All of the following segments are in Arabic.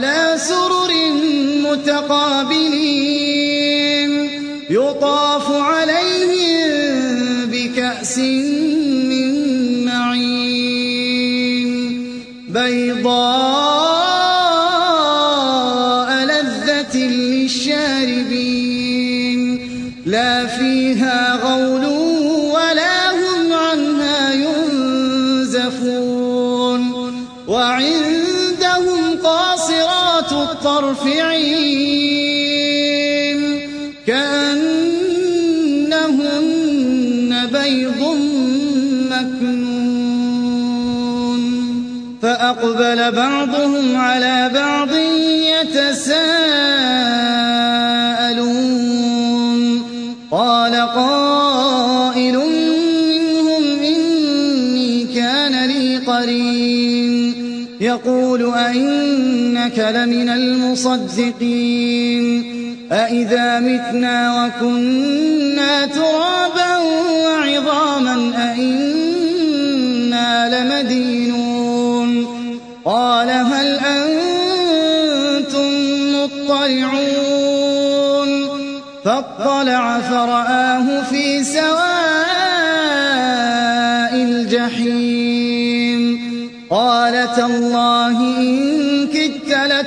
على سرر متقابلين عين كأنهن بيض مكنون. فأقبل بعضهم على بعض يتساءلون. قال قائل منهم إني كان لي قرين. يقول أئنك لمن المصدقين أئذا متنا وكنا ترابا وعظاما أئنا لمدينون قال هل أنتم مطلعون فاطلع فرآه في سواء الجحيم قال تالله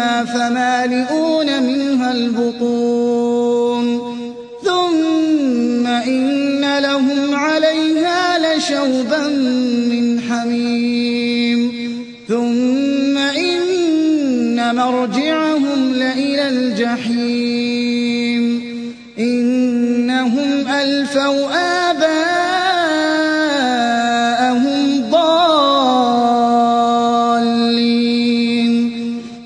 منها فمالئون منها البطون. ثم إن لهم عليها لشوبا من حميم. ثم إن مرجعهم لإلى الجحيم. إنهم ألفوا آباءهم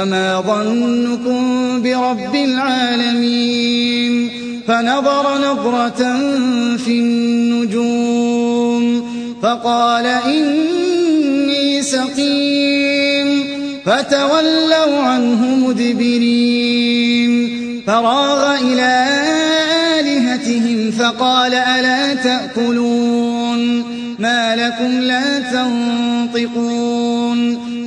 فما ظنكم برب العالمين فنظر نظرة في النجوم فقال إني سقيم فتولوا عنه مدبرين فراغ إلى آلهتهم فقال ألا تأكلون ما لكم لا تنطقون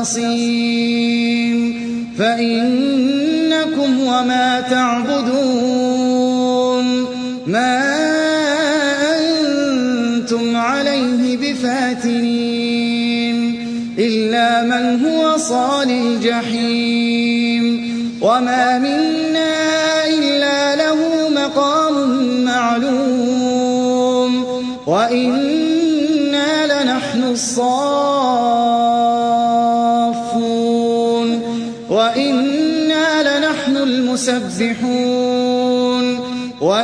المخلصين فإنكم وما تعبدون. ما أنتم عليه بفاتنين. إلا من هو صال الجحيم. وما منا إلا له مقام معلوم. وإنا لنحن الصافون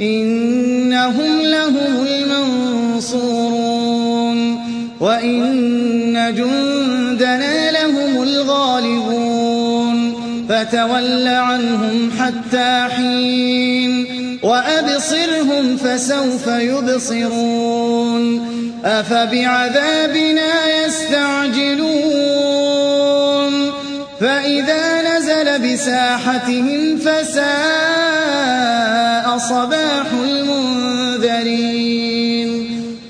إنهم لهم المنصورون وإن جندنا لهم الغالبون فتول عنهم حتى حين وأبصرهم فسوف يبصرون أفبعذابنا يستعجلون فإذا نزل بساحتهم صباح المنذرين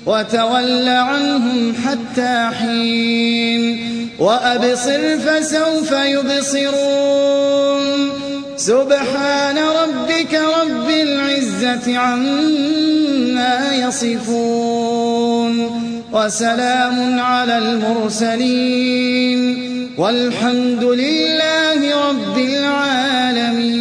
وتول عنهم حتى حين وأبصر فسوف يبصرون سبحان ربك رب العزة عما يصفون وسلام على المرسلين والحمد لله رب العالمين